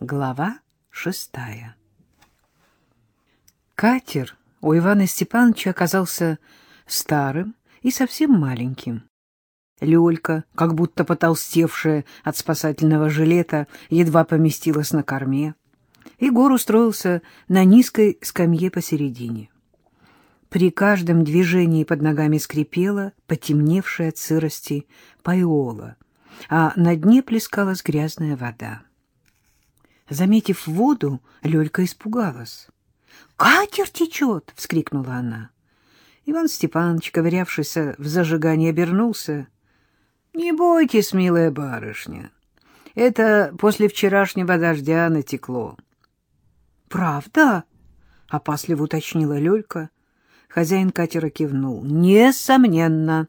Глава шестая Катер у Ивана Степановича оказался старым и совсем маленьким. Лёлька, как будто потолстевшая от спасательного жилета, едва поместилась на корме. Егор устроился на низкой скамье посередине. При каждом движении под ногами скрипела потемневшая от сырости пайола, а на дне плескалась грязная вода. Заметив воду, Лёлька испугалась. «Катер течет!» — вскрикнула она. Иван Степанович, ковырявшийся в зажигании, обернулся. «Не бойтесь, милая барышня, это после вчерашнего дождя натекло». «Правда?» — опасливо уточнила Лёлька. Хозяин катера кивнул. «Несомненно».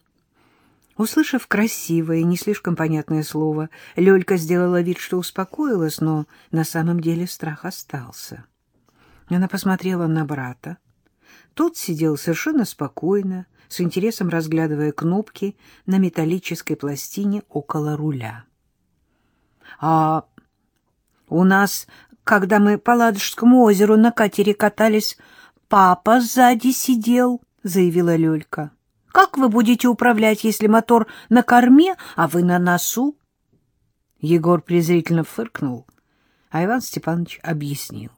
Услышав красивое не слишком понятное слово, Лёлька сделала вид, что успокоилась, но на самом деле страх остался. Она посмотрела на брата. Тот сидел совершенно спокойно, с интересом разглядывая кнопки на металлической пластине около руля. — А у нас, когда мы по Ладожскому озеру на катере катались, папа сзади сидел, — заявила Лёлька. — Как вы будете управлять, если мотор на корме, а вы на носу? Егор презрительно фыркнул, а Иван Степанович объяснил.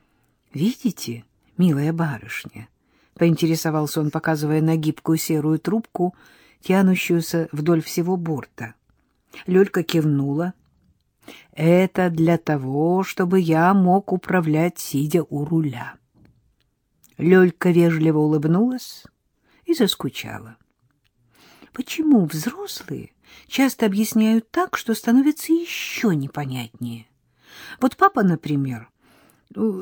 — Видите, милая барышня, — поинтересовался он, показывая на гибкую серую трубку, тянущуюся вдоль всего борта. Лёлька кивнула. — Это для того, чтобы я мог управлять, сидя у руля. Лёлька вежливо улыбнулась и заскучала. Почему взрослые часто объясняют так, что становится еще непонятнее? Вот папа, например,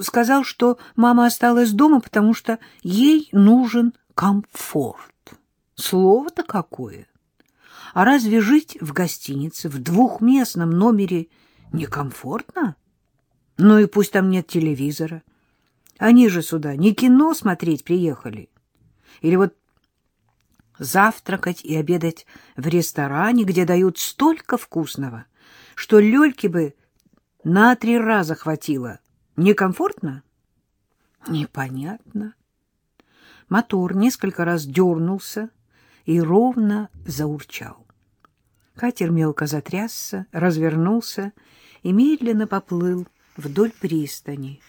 сказал, что мама осталась дома, потому что ей нужен комфорт. Слово-то какое! А разве жить в гостинице в двухместном номере некомфортно? Ну и пусть там нет телевизора. Они же сюда не кино смотреть приехали. Или вот завтракать и обедать в ресторане, где дают столько вкусного, что Лёльке бы на три раза хватило. Некомфортно? Непонятно. Мотор несколько раз дернулся и ровно заурчал. Катер мелко затрясся, развернулся и медленно поплыл вдоль пристани.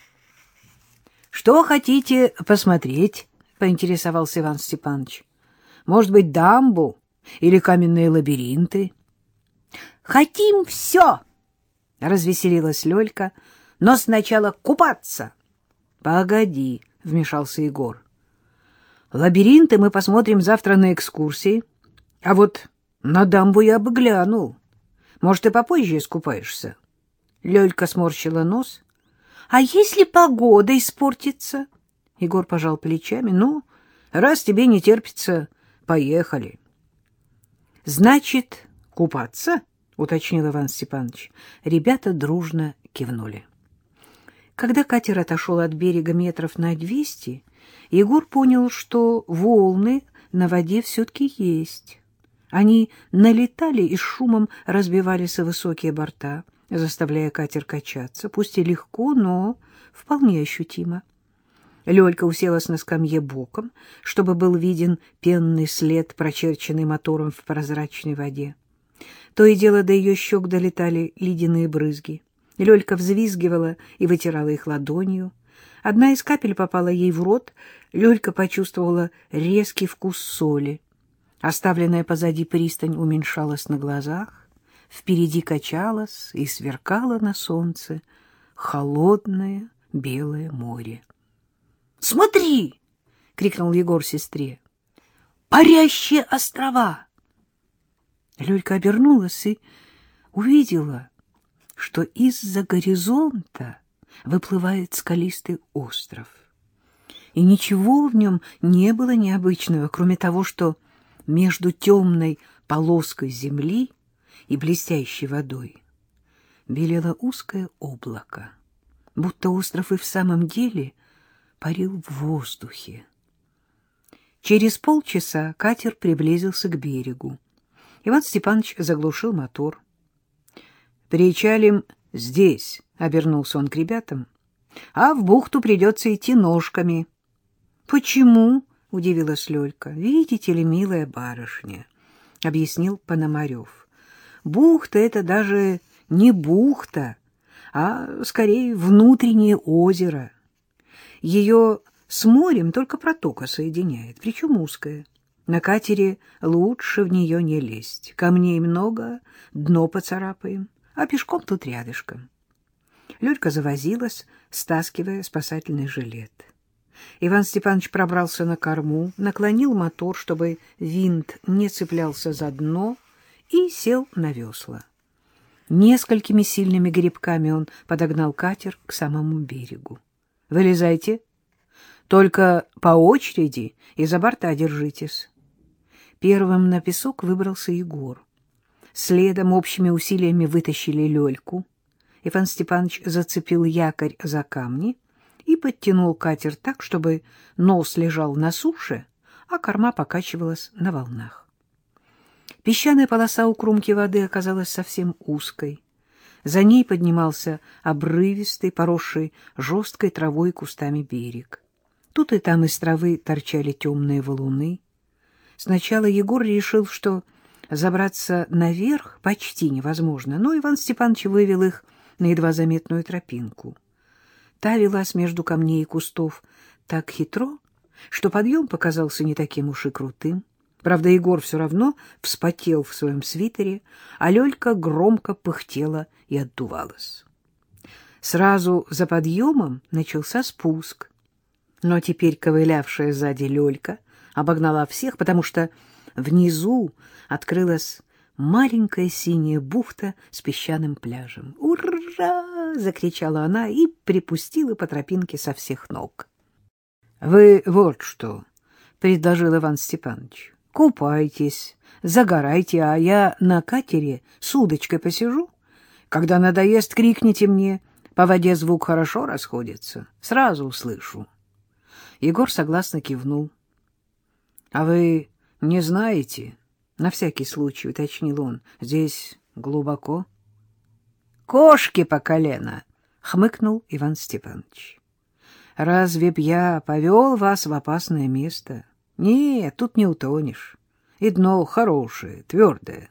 — Что хотите посмотреть? — поинтересовался Иван Степанович. Может быть, дамбу или каменные лабиринты? — Хотим все! — развеселилась Лёлька. — Но сначала купаться. — Погоди, — вмешался Егор. — Лабиринты мы посмотрим завтра на экскурсии. А вот на дамбу я бы глянул. Может, ты попозже искупаешься? Лёлька сморщила нос. — А если погода испортится? Егор пожал плечами. — Ну, раз тебе не терпится Поехали. — Значит, купаться? — уточнил Иван Степанович. Ребята дружно кивнули. Когда катер отошел от берега метров на двести, Егор понял, что волны на воде все-таки есть. Они налетали и шумом разбивались о высокие борта, заставляя катер качаться, пусть и легко, но вполне ощутимо. Лёлька уселась на скамье боком, чтобы был виден пенный след, прочерченный мотором в прозрачной воде. То и дело до ее щек долетали ледяные брызги. Лёлька взвизгивала и вытирала их ладонью. Одна из капель попала ей в рот, Лёлька почувствовала резкий вкус соли. Оставленная позади пристань уменьшалась на глазах, впереди качалась и сверкало на солнце холодное белое море. Смотри! — крикнул Егор сестре. — Парящие острова! Лёлька обернулась и увидела, что из-за горизонта выплывает скалистый остров. И ничего в нем не было необычного, кроме того, что между темной полоской земли и блестящей водой белело узкое облако, будто остров и в самом деле парил в воздухе. Через полчаса катер приблизился к берегу. Иван Степанович заглушил мотор. — Причалим здесь, обернулся он к ребятам, — а в бухту придется идти ножками. — Почему? — удивилась Лёлька. — Видите ли, милая барышня, — объяснил Пономарев. — Бухта — это даже не бухта, а скорее внутреннее озеро. Ее с морем только протока соединяет, причем узкая. На катере лучше в нее не лезть. Камней много, дно поцарапаем, а пешком тут рядышком. Лёлька завозилась, стаскивая спасательный жилет. Иван Степанович пробрался на корму, наклонил мотор, чтобы винт не цеплялся за дно, и сел на весла. Несколькими сильными грибками он подогнал катер к самому берегу. — Вылезайте. Только по очереди и за борта держитесь. Первым на песок выбрался Егор. Следом общими усилиями вытащили Лёльку. Иван Степанович зацепил якорь за камни и подтянул катер так, чтобы нос лежал на суше, а корма покачивалась на волнах. Песчаная полоса у кромки воды оказалась совсем узкой. За ней поднимался обрывистый, поросший жесткой травой и кустами берег. Тут и там из травы торчали темные валуны. Сначала Егор решил, что забраться наверх почти невозможно, но Иван Степанович вывел их на едва заметную тропинку. Та велась между камней и кустов так хитро, что подъем показался не таким уж и крутым. Правда, Егор все равно вспотел в своем свитере, а Лёлька громко пыхтела и отдувалась. Сразу за подъемом начался спуск. Но теперь ковылявшая сзади Лёлька обогнала всех, потому что внизу открылась маленькая синяя бухта с песчаным пляжем. «Ура!» — закричала она и припустила по тропинке со всех ног. — Вы вот что, — предложил Иван Степанович. Купайтесь, загорайте, а я на катере с удочкой посижу. Когда надоест, крикните мне. По воде звук хорошо расходится. Сразу услышу. Егор согласно кивнул. — А вы не знаете? — на всякий случай уточнил он. — Здесь глубоко. — Кошки по колено! — хмыкнул Иван Степанович. — Разве б я повел вас в опасное место? — нет, тут не утонешь. И дно хорошее, твердое.